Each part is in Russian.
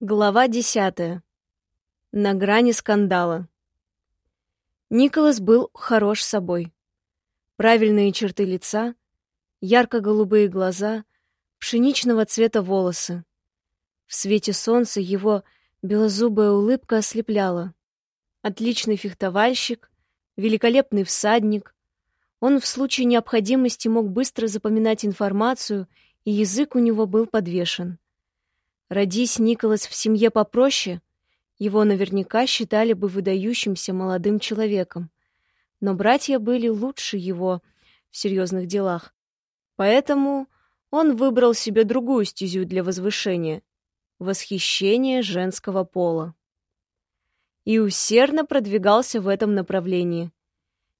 Глава десятая. На грани скандала. Николас был хорош собой. Правильные черты лица, ярко-голубые глаза, пшеничного цвета волосы. В свете солнца его белозубая улыбка ослепляла. Отличный фехтовальщик, великолепный всадник. Он в случае необходимости мог быстро запоминать информацию, и язык у него был подвешен. Родись Николас в семье попроще, его наверняка считали бы выдающимся молодым человеком. Но братья были лучше его в серьезных делах. Поэтому он выбрал себе другую стезю для возвышения — восхищение женского пола. И усердно продвигался в этом направлении.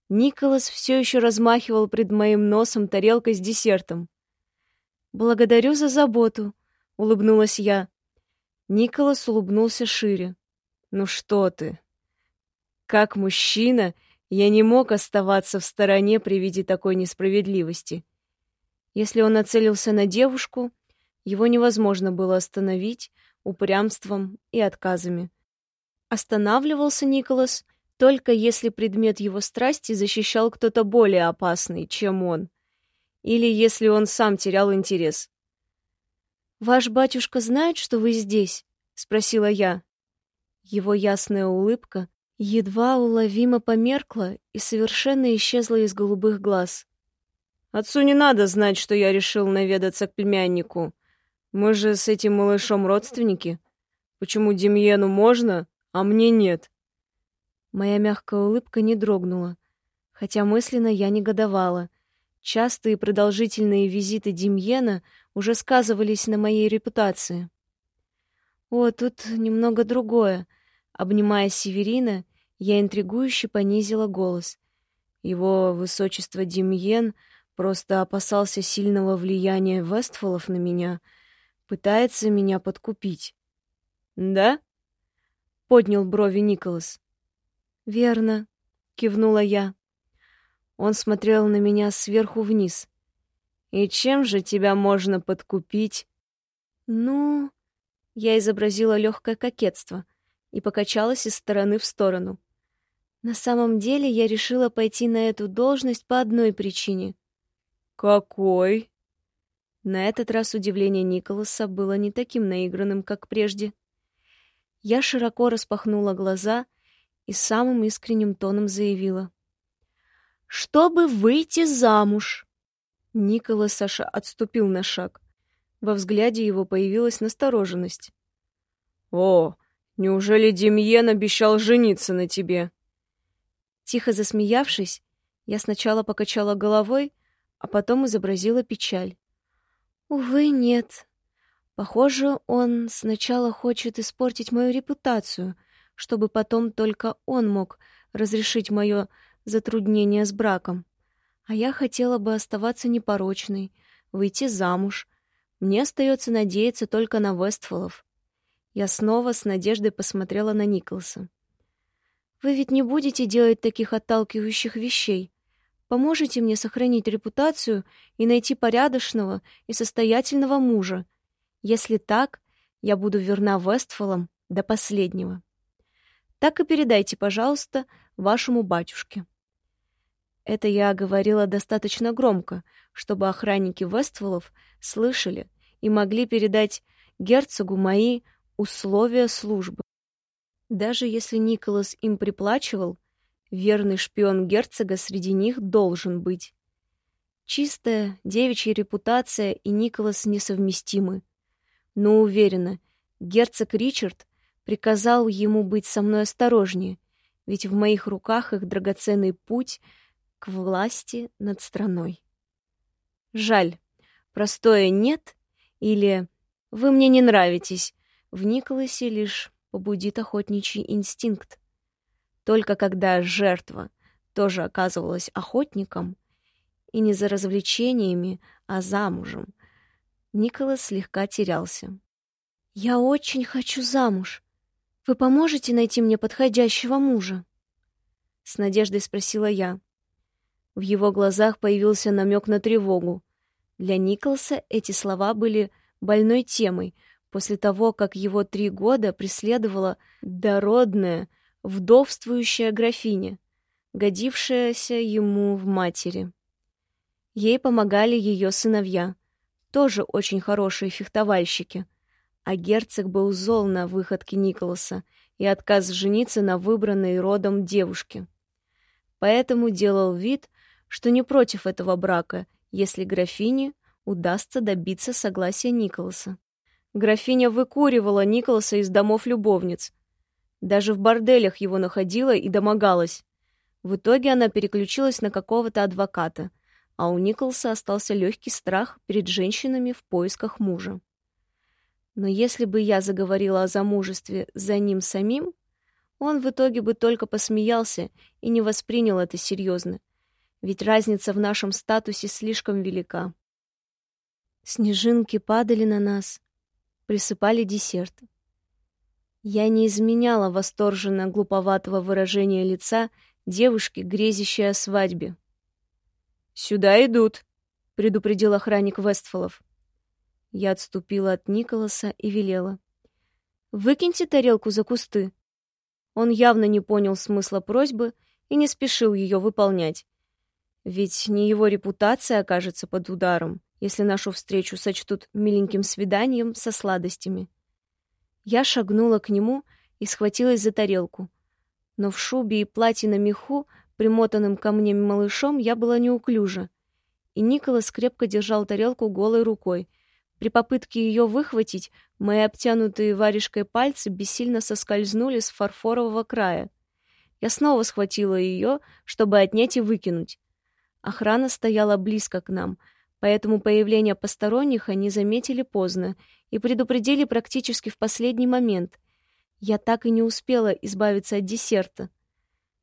Николас все еще размахивал пред моим носом тарелкой с десертом. «Благодарю за заботу», — улыбнулась я. Николас улыбнулся шире. «Ну что ты? Как мужчина, я не мог оставаться в стороне при виде такой несправедливости. Если он нацелился на девушку, его невозможно было остановить упрямством и отказами. Останавливался Николас только если предмет его страсти защищал кто-то более опасный, чем он, или если он сам терял интерес. «Ваш батюшка знает, что вы здесь?» — спросила я. Его ясная улыбка едва уловимо померкла и совершенно исчезла из голубых глаз. «Отцу не надо знать, что я решил наведаться к племяннику. Мы же с этим малышом родственники. Почему Демьену можно, а мне нет?» Моя мягкая улыбка не дрогнула, хотя мысленно я негодовала. Частые продолжительные визиты Демьена уже сказывались на моей репутации. О, тут немного другое. Обнимая Северина, я интригующе понизила голос. Его высочество Демьен просто опасался сильного влияния Вестфолов на меня, пытается меня подкупить. «Да?» — поднял брови Николас. «Верно», — кивнула я. Он смотрел на меня сверху вниз. И чем же тебя можно подкупить? Ну, я изобразила легкое кокетство и покачалась из стороны в сторону. На самом деле я решила пойти на эту должность по одной причине. Какой? На этот раз удивление Николаса было не таким наигранным, как прежде. Я широко распахнула глаза и самым искренним тоном заявила: "Чтобы выйти замуж". Николас Саша отступил на шаг. Во взгляде его появилась настороженность. «О, неужели Демьен обещал жениться на тебе?» Тихо засмеявшись, я сначала покачала головой, а потом изобразила печаль. «Увы, нет. Похоже, он сначала хочет испортить мою репутацию, чтобы потом только он мог разрешить мое затруднение с браком. А я хотела бы оставаться непорочной, выйти замуж. Мне остается надеяться только на Вестфолов. Я снова с надеждой посмотрела на Николса. Вы ведь не будете делать таких отталкивающих вещей. Поможете мне сохранить репутацию и найти порядочного и состоятельного мужа. Если так, я буду верна Вестфолам до последнего. Так и передайте, пожалуйста, вашему батюшке. Это я говорила достаточно громко, чтобы охранники Вестволов слышали и могли передать герцогу мои условия службы. Даже если Николас им приплачивал, верный шпион герцога среди них должен быть. Чистая девичья репутация и Николас несовместимы. Но уверена, герцог Ричард приказал ему быть со мной осторожнее, ведь в моих руках их драгоценный путь — к власти над страной. Жаль, простое «нет» или «вы мне не нравитесь» в Николасе лишь побудит охотничий инстинкт. Только когда жертва тоже оказывалась охотником, и не за развлечениями, а замужем, Николас слегка терялся. «Я очень хочу замуж. Вы поможете найти мне подходящего мужа?» С надеждой спросила я. В его глазах появился намек на тревогу. Для Николса эти слова были больной темой, после того, как его три года преследовала дородная, вдовствующая графиня, годившаяся ему в матери. Ей помогали ее сыновья, тоже очень хорошие фехтовальщики, а герцог был зол на выходки Николаса и отказ жениться на выбранной родом девушке. Поэтому делал вид, что не против этого брака, если графине удастся добиться согласия Николаса. Графиня выкуривала Николаса из домов любовниц. Даже в борделях его находила и домогалась. В итоге она переключилась на какого-то адвоката, а у Николаса остался легкий страх перед женщинами в поисках мужа. Но если бы я заговорила о замужестве за ним самим, он в итоге бы только посмеялся и не воспринял это серьезно, ведь разница в нашем статусе слишком велика. Снежинки падали на нас, присыпали десерт. Я не изменяла восторженно глуповатого выражения лица девушки, грезящей о свадьбе. «Сюда идут», — предупредил охранник Вестфолов. Я отступила от Николаса и велела. «Выкиньте тарелку за кусты». Он явно не понял смысла просьбы и не спешил ее выполнять. Ведь не его репутация окажется под ударом, если нашу встречу сочтут миленьким свиданием со сладостями. Я шагнула к нему и схватилась за тарелку. Но в шубе и платье на меху, примотанным ко мне малышом, я была неуклюжа. И Николас крепко держал тарелку голой рукой. При попытке ее выхватить, мои обтянутые варежкой пальцы бессильно соскользнули с фарфорового края. Я снова схватила ее, чтобы отнять и выкинуть. Охрана стояла близко к нам, поэтому появление посторонних они заметили поздно и предупредили практически в последний момент. Я так и не успела избавиться от десерта.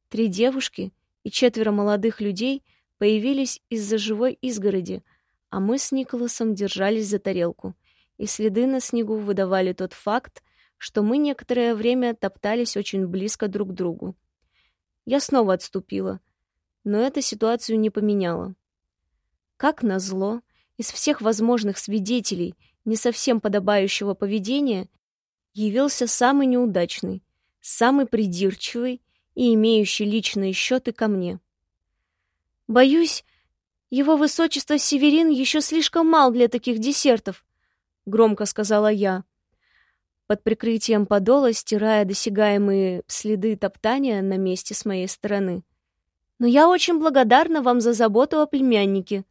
Три девушки и четверо молодых людей появились из-за живой изгороди, а мы с Николасом держались за тарелку, и следы на снегу выдавали тот факт, что мы некоторое время топтались очень близко друг к другу. Я снова отступила — но это ситуацию не поменяло. Как назло, из всех возможных свидетелей не совсем подобающего поведения явился самый неудачный, самый придирчивый и имеющий личные счеты ко мне. «Боюсь, его высочество Северин еще слишком мал для таких десертов», — громко сказала я. Под прикрытием подола, стирая досягаемые следы топтания на месте с моей стороны но я очень благодарна вам за заботу о племяннике».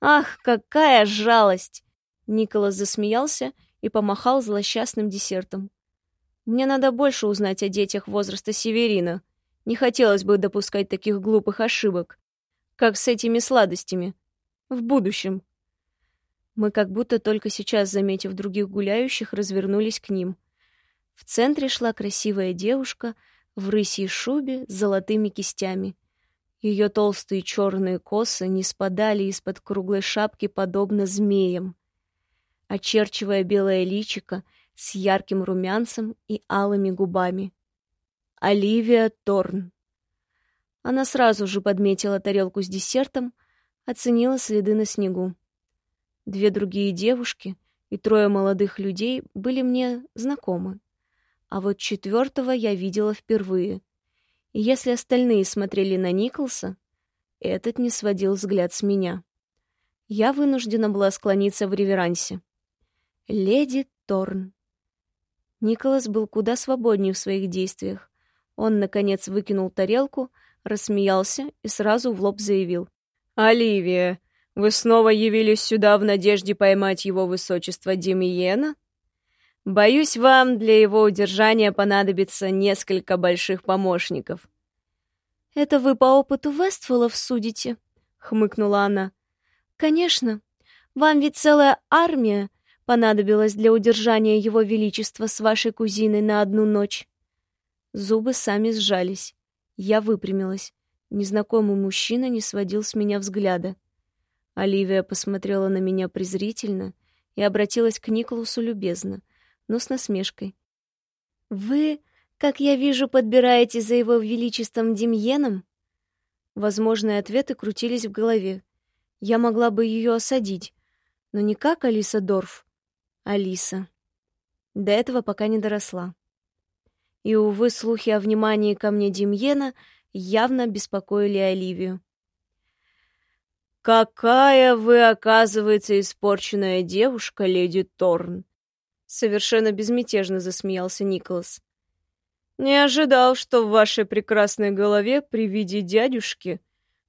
«Ах, какая жалость!» Николас засмеялся и помахал злосчастным десертом. «Мне надо больше узнать о детях возраста Северина. Не хотелось бы допускать таких глупых ошибок, как с этими сладостями. В будущем». Мы как будто только сейчас, заметив других гуляющих, развернулись к ним. В центре шла красивая девушка в рысьей шубе с золотыми кистями. Ее толстые черные косы не спадали из-под круглой шапки, подобно змеям, очерчивая белое личико с ярким румянцем и алыми губами. Оливия Торн. Она сразу же подметила тарелку с десертом, оценила следы на снегу. Две другие девушки и трое молодых людей были мне знакомы, а вот четвертого я видела впервые — и если остальные смотрели на Николса, этот не сводил взгляд с меня. Я вынуждена была склониться в реверансе. «Леди Торн». Николас был куда свободнее в своих действиях. Он, наконец, выкинул тарелку, рассмеялся и сразу в лоб заявил. «Оливия, вы снова явились сюда в надежде поймать его высочество Демиена?» Боюсь, вам для его удержания понадобится несколько больших помощников. Это вы по опыту Вестфолов судите, хмыкнула она. Конечно. Вам ведь целая армия понадобилась для удержания его величества с вашей кузиной на одну ночь. Зубы сами сжались. Я выпрямилась. Незнакомый мужчина не сводил с меня взгляда. Оливия посмотрела на меня презрительно и обратилась к Николасу любезно но с насмешкой. «Вы, как я вижу, подбираете за его величеством Демьеном?» Возможные ответы крутились в голове. Я могла бы ее осадить, но не как Алиса Дорф. Алиса. До этого пока не доросла. И, увы, слухи о внимании ко мне Демьена явно беспокоили Оливию. «Какая вы, оказывается, испорченная девушка, леди Торн!» Совершенно безмятежно засмеялся Николас. «Не ожидал, что в вашей прекрасной голове при виде дядюшки,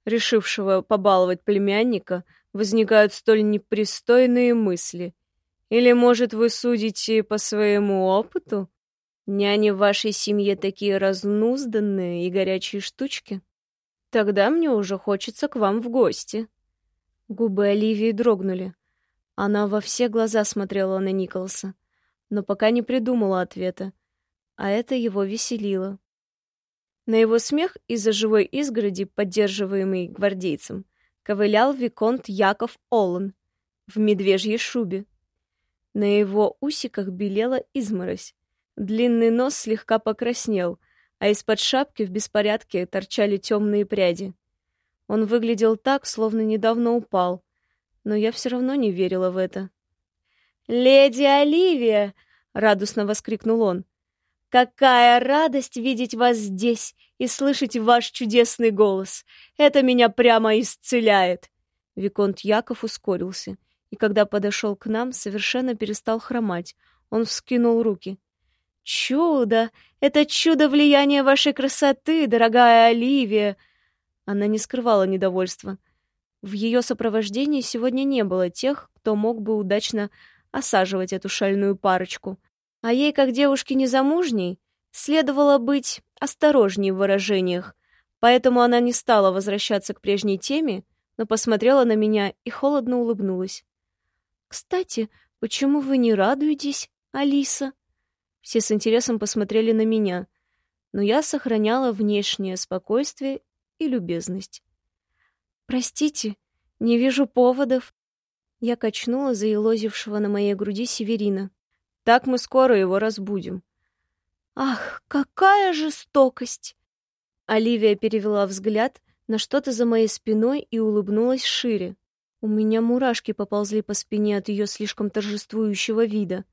решившего побаловать племянника, возникают столь непристойные мысли. Или, может, вы судите по своему опыту? Няни в вашей семье такие разнузданные и горячие штучки? Тогда мне уже хочется к вам в гости». Губы Оливии дрогнули. Она во все глаза смотрела на Николаса, но пока не придумала ответа, а это его веселило. На его смех из-за живой изгороди, поддерживаемый гвардейцем, ковылял виконт Яков Олан в медвежьей шубе. На его усиках белела изморозь, длинный нос слегка покраснел, а из-под шапки в беспорядке торчали темные пряди. Он выглядел так, словно недавно упал, но я все равно не верила в это. «Леди Оливия!» — радостно воскликнул он. «Какая радость видеть вас здесь и слышать ваш чудесный голос! Это меня прямо исцеляет!» Виконт Яков ускорился, и когда подошел к нам, совершенно перестал хромать. Он вскинул руки. «Чудо! Это чудо влияния вашей красоты, дорогая Оливия!» Она не скрывала недовольства. В ее сопровождении сегодня не было тех, кто мог бы удачно осаживать эту шальную парочку. А ей, как девушке незамужней, следовало быть осторожней в выражениях, поэтому она не стала возвращаться к прежней теме, но посмотрела на меня и холодно улыбнулась. «Кстати, почему вы не радуетесь, Алиса?» Все с интересом посмотрели на меня, но я сохраняла внешнее спокойствие и любезность. «Простите, не вижу поводов». Я качнула заелозившего на моей груди Северина. «Так мы скоро его разбудим». «Ах, какая жестокость!» Оливия перевела взгляд на что-то за моей спиной и улыбнулась шире. У меня мурашки поползли по спине от ее слишком торжествующего вида.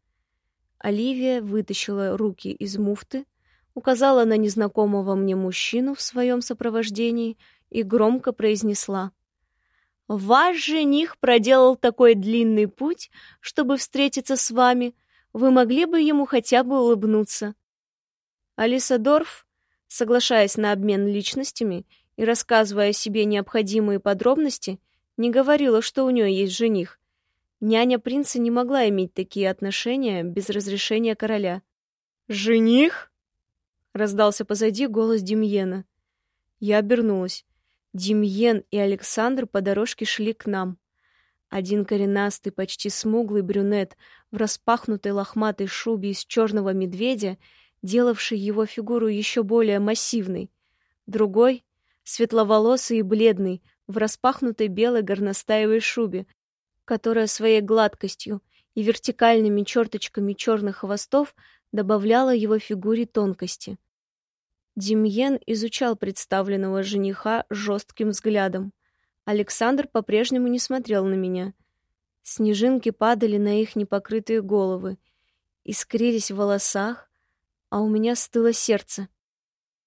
Оливия вытащила руки из муфты, указала на незнакомого мне мужчину в своем сопровождении и громко произнесла. «Ваш жених проделал такой длинный путь, чтобы встретиться с вами. Вы могли бы ему хотя бы улыбнуться». Алиса Дорф, соглашаясь на обмен личностями и рассказывая себе необходимые подробности, не говорила, что у нее есть жених. Няня принца не могла иметь такие отношения без разрешения короля. «Жених?» Раздался позади голос Демьена. Я обернулась. Демьен и Александр по дорожке шли к нам. Один коренастый, почти смуглый брюнет в распахнутой лохматой шубе из черного медведя, делавший его фигуру еще более массивной. Другой — светловолосый и бледный, в распахнутой белой горностаевой шубе, которая своей гладкостью и вертикальными черточками черных хвостов добавляла его фигуре тонкости. Демьен изучал представленного жениха жестким взглядом. Александр по-прежнему не смотрел на меня. Снежинки падали на их непокрытые головы, искрились в волосах, а у меня стыло сердце.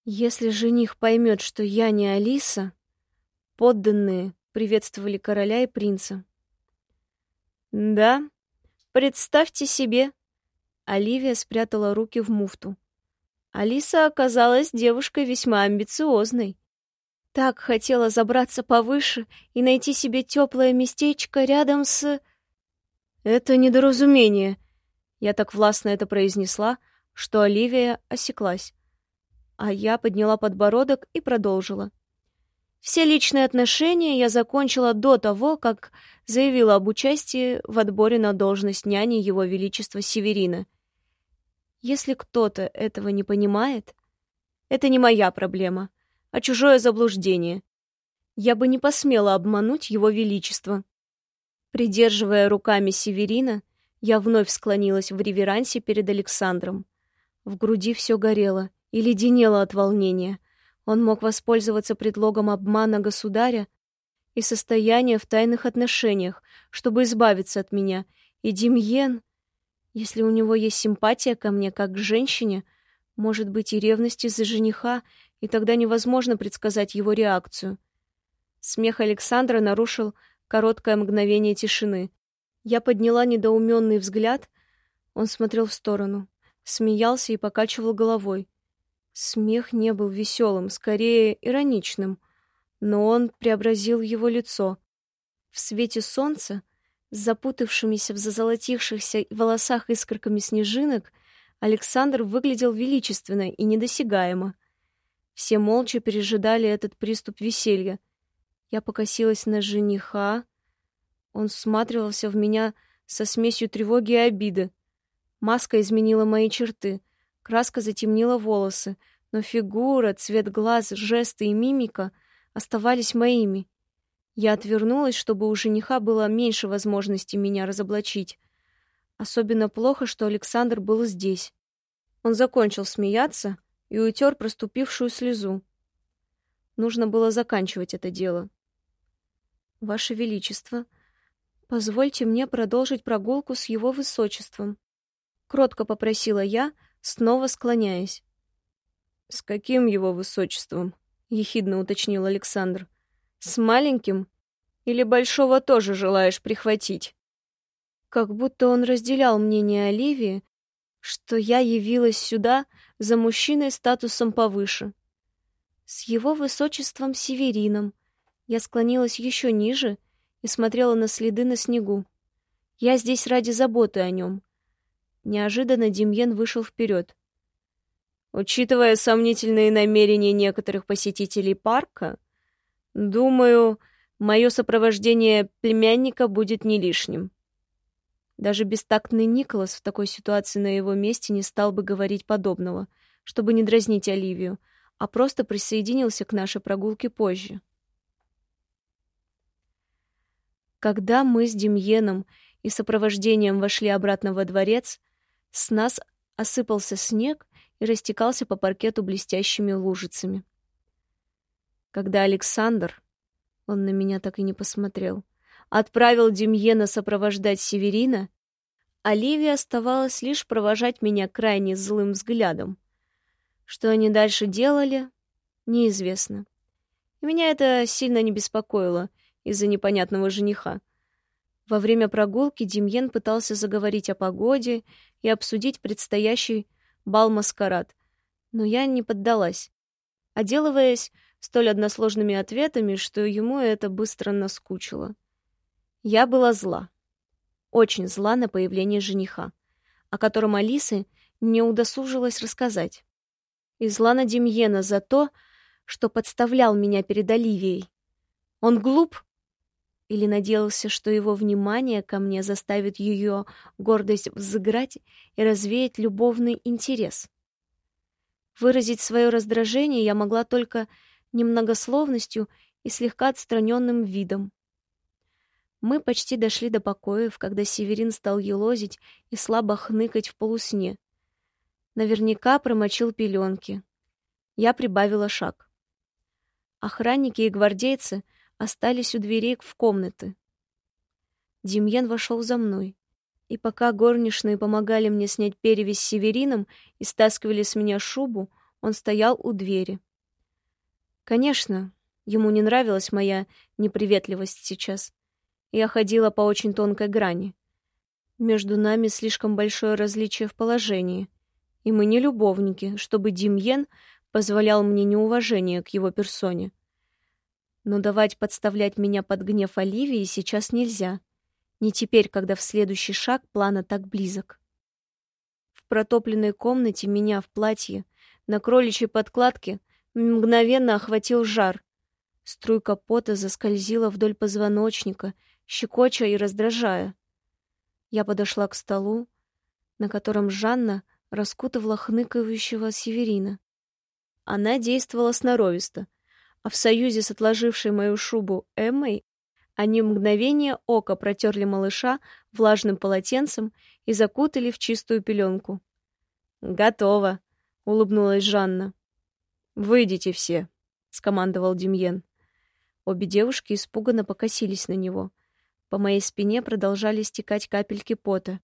Если жених поймет, что я не Алиса, подданные приветствовали короля и принца. Да, представьте себе, Оливия спрятала руки в муфту. Алиса оказалась девушкой весьма амбициозной. Так хотела забраться повыше и найти себе теплое местечко рядом с... Это недоразумение. Я так властно это произнесла, что Оливия осеклась. А я подняла подбородок и продолжила. Все личные отношения я закончила до того, как заявила об участии в отборе на должность няни Его Величества Северина. Если кто-то этого не понимает, это не моя проблема, а чужое заблуждение. Я бы не посмела обмануть Его Величество. Придерживая руками Северина, я вновь склонилась в реверансе перед Александром. В груди все горело и леденело от волнения — он мог воспользоваться предлогом обмана государя и состояния в тайных отношениях, чтобы избавиться от меня. И Демьен... Если у него есть симпатия ко мне как к женщине, может быть и ревность из-за жениха, и тогда невозможно предсказать его реакцию. Смех Александра нарушил короткое мгновение тишины. Я подняла недоуменный взгляд. Он смотрел в сторону, смеялся и покачивал головой. Смех не был веселым, скорее ироничным, но он преобразил его лицо. В свете солнца, с запутавшимися в зазолотившихся волосах искорками снежинок, Александр выглядел величественно и недосягаемо. Все молча пережидали этот приступ веселья. Я покосилась на жениха. Он всматривался в меня со смесью тревоги и обиды. Маска изменила мои черты — Краска затемнила волосы, но фигура, цвет глаз, жесты и мимика оставались моими. Я отвернулась, чтобы у жениха было меньше возможности меня разоблачить. Особенно плохо, что Александр был здесь. Он закончил смеяться и утер проступившую слезу. Нужно было заканчивать это дело. Ваше величество, позвольте мне продолжить прогулку с его высочеством, кротко попросила я, снова склоняясь. «С каким его высочеством?» — ехидно уточнил Александр. «С маленьким? Или большого тоже желаешь прихватить?» Как будто он разделял мнение Оливии, что я явилась сюда за мужчиной статусом повыше. С его высочеством Северином я склонилась еще ниже и смотрела на следы на снегу. Я здесь ради заботы о нем, Неожиданно Демьен вышел вперед. Учитывая сомнительные намерения некоторых посетителей парка, думаю, мое сопровождение племянника будет не лишним. Даже бестактный Николас в такой ситуации на его месте не стал бы говорить подобного, чтобы не дразнить Оливию, а просто присоединился к нашей прогулке позже. Когда мы с Демьеном и сопровождением вошли обратно во дворец, с нас осыпался снег и растекался по паркету блестящими лужицами. Когда Александр, он на меня так и не посмотрел, отправил Демьена сопровождать Северина, Оливия оставалась лишь провожать меня крайне злым взглядом. Что они дальше делали, неизвестно. Меня это сильно не беспокоило из-за непонятного жениха. Во время прогулки Демьен пытался заговорить о погоде и обсудить предстоящий бал-маскарад, но я не поддалась, оделываясь столь односложными ответами, что ему это быстро наскучило. Я была зла. Очень зла на появление жениха, о котором Алисы не удосужилась рассказать. И зла на Демьена за то, что подставлял меня перед Оливией. Он глуп или надеялся, что его внимание ко мне заставит ее гордость взыграть и развеять любовный интерес. Выразить свое раздражение я могла только немногословностью и слегка отстраненным видом. Мы почти дошли до покоев, когда Северин стал елозить и слабо хныкать в полусне. Наверняка промочил пеленки. Я прибавила шаг. Охранники и гвардейцы — остались у дверей в комнаты. Демьян вошел за мной, и пока горничные помогали мне снять перевязь с северином и стаскивали с меня шубу, он стоял у двери. Конечно, ему не нравилась моя неприветливость сейчас. Я ходила по очень тонкой грани. Между нами слишком большое различие в положении, и мы не любовники, чтобы Демьен позволял мне неуважение к его персоне. Но давать подставлять меня под гнев Оливии сейчас нельзя. Не теперь, когда в следующий шаг плана так близок. В протопленной комнате меня в платье, на кроличьей подкладке, мгновенно охватил жар. Струйка пота заскользила вдоль позвоночника, щекоча и раздражая. Я подошла к столу, на котором Жанна раскутывала хныкающего Северина. Она действовала сноровисто — а в союзе с отложившей мою шубу Эммой они мгновение ока протерли малыша влажным полотенцем и закутали в чистую пеленку. «Готово», — улыбнулась Жанна. «Выйдите все», — скомандовал Демьен. Обе девушки испуганно покосились на него. По моей спине продолжали стекать капельки пота.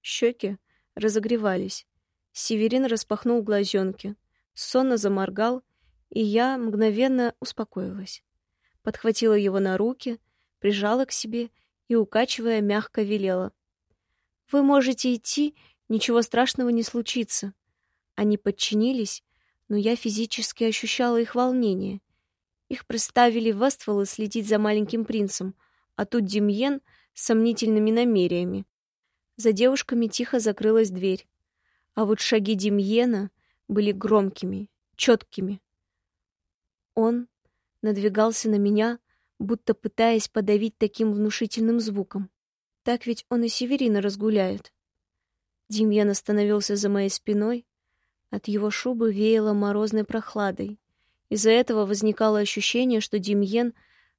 Щеки разогревались. Северин распахнул глазенки, сонно заморгал, и я мгновенно успокоилась. Подхватила его на руки, прижала к себе и, укачивая, мягко велела. «Вы можете идти, ничего страшного не случится». Они подчинились, но я физически ощущала их волнение. Их представили в Вестволы следить за маленьким принцем, а тут Демьен с сомнительными намерениями. За девушками тихо закрылась дверь. А вот шаги Демьена были громкими, четкими. Он надвигался на меня, будто пытаясь подавить таким внушительным звуком. Так ведь он и Северина разгуляет. Демьян остановился за моей спиной. От его шубы веяло морозной прохладой. Из-за этого возникало ощущение, что Демьен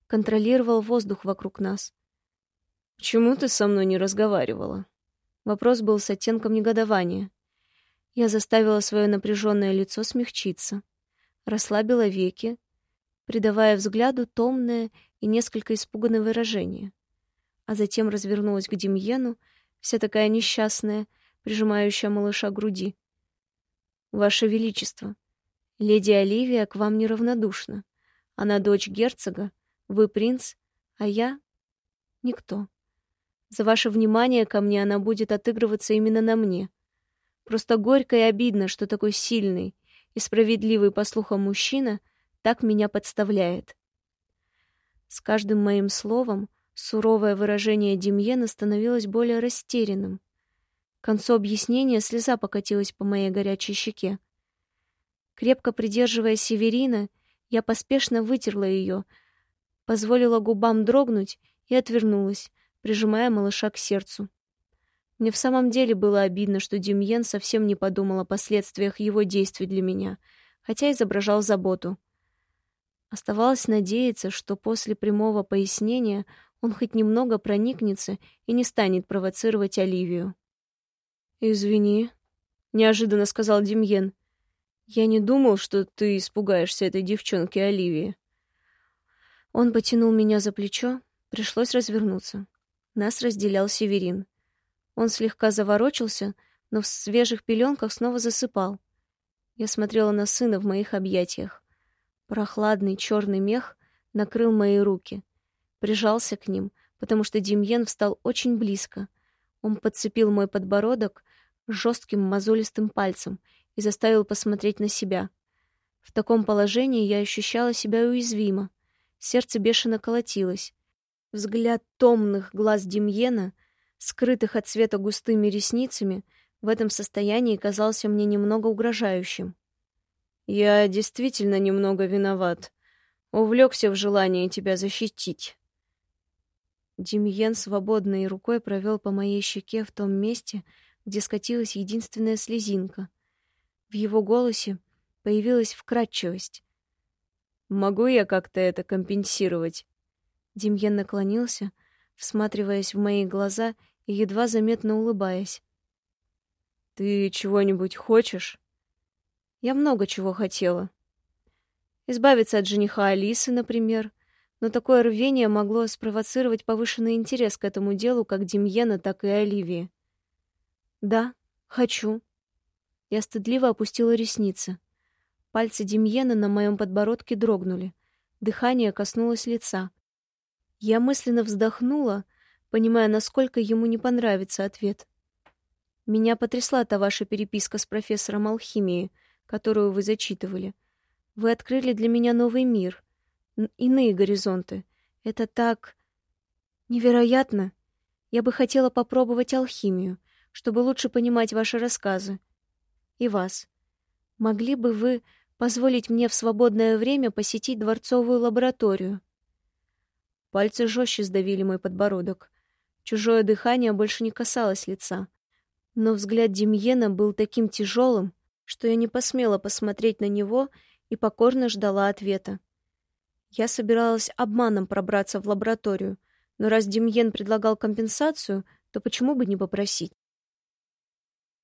контролировал воздух вокруг нас. «Почему ты со мной не разговаривала?» Вопрос был с оттенком негодования. Я заставила свое напряженное лицо смягчиться, расслабила веки, придавая взгляду томное и несколько испуганное выражение, а затем развернулась к Демьену, вся такая несчастная, прижимающая малыша к груди. «Ваше Величество, леди Оливия к вам неравнодушна. Она дочь герцога, вы принц, а я — никто. За ваше внимание ко мне она будет отыгрываться именно на мне. Просто горько и обидно, что такой сильный и справедливый, по слухам, мужчина так меня подставляет. С каждым моим словом суровое выражение Демьена становилось более растерянным. К концу объяснения слеза покатилась по моей горячей щеке. Крепко придерживая Северина, я поспешно вытерла ее, позволила губам дрогнуть и отвернулась, прижимая малыша к сердцу. Мне в самом деле было обидно, что Демьен совсем не подумал о последствиях его действий для меня, хотя изображал заботу. Оставалось надеяться, что после прямого пояснения он хоть немного проникнется и не станет провоцировать Оливию. «Извини», — неожиданно сказал Демьен. «Я не думал, что ты испугаешься этой девчонки Оливии». Он потянул меня за плечо, пришлось развернуться. Нас разделял Северин. Он слегка заворочился, но в свежих пеленках снова засыпал. Я смотрела на сына в моих объятиях. Прохладный черный мех накрыл мои руки. Прижался к ним, потому что Демьен встал очень близко. Он подцепил мой подбородок жестким мозолистым пальцем и заставил посмотреть на себя. В таком положении я ощущала себя уязвимо. Сердце бешено колотилось. Взгляд томных глаз Демьена, скрытых от света густыми ресницами, в этом состоянии казался мне немного угрожающим. «Я действительно немного виноват. Увлекся в желании тебя защитить». Демьен свободной рукой провел по моей щеке в том месте, где скатилась единственная слезинка. В его голосе появилась вкрадчивость. «Могу я как-то это компенсировать?» Демьен наклонился, всматриваясь в мои глаза и едва заметно улыбаясь. «Ты чего-нибудь хочешь?» «Я много чего хотела. Избавиться от жениха Алисы, например, но такое рвение могло спровоцировать повышенный интерес к этому делу как Демьена, так и Оливии. «Да, хочу». Я стыдливо опустила ресницы. Пальцы Демьена на моем подбородке дрогнули. Дыхание коснулось лица. Я мысленно вздохнула, понимая, насколько ему не понравится ответ. Меня потрясла та ваша переписка с профессором алхимии, которую вы зачитывали. Вы открыли для меня новый мир, иные горизонты. Это так невероятно. Я бы хотела попробовать алхимию, чтобы лучше понимать ваши рассказы. И вас. Могли бы вы позволить мне в свободное время посетить дворцовую лабораторию? Пальцы жестче сдавили мой подбородок. Чужое дыхание больше не касалось лица. Но взгляд Демьена был таким тяжелым, что я не посмела посмотреть на него и покорно ждала ответа. Я собиралась обманом пробраться в лабораторию, но раз Демьен предлагал компенсацию, то почему бы не попросить?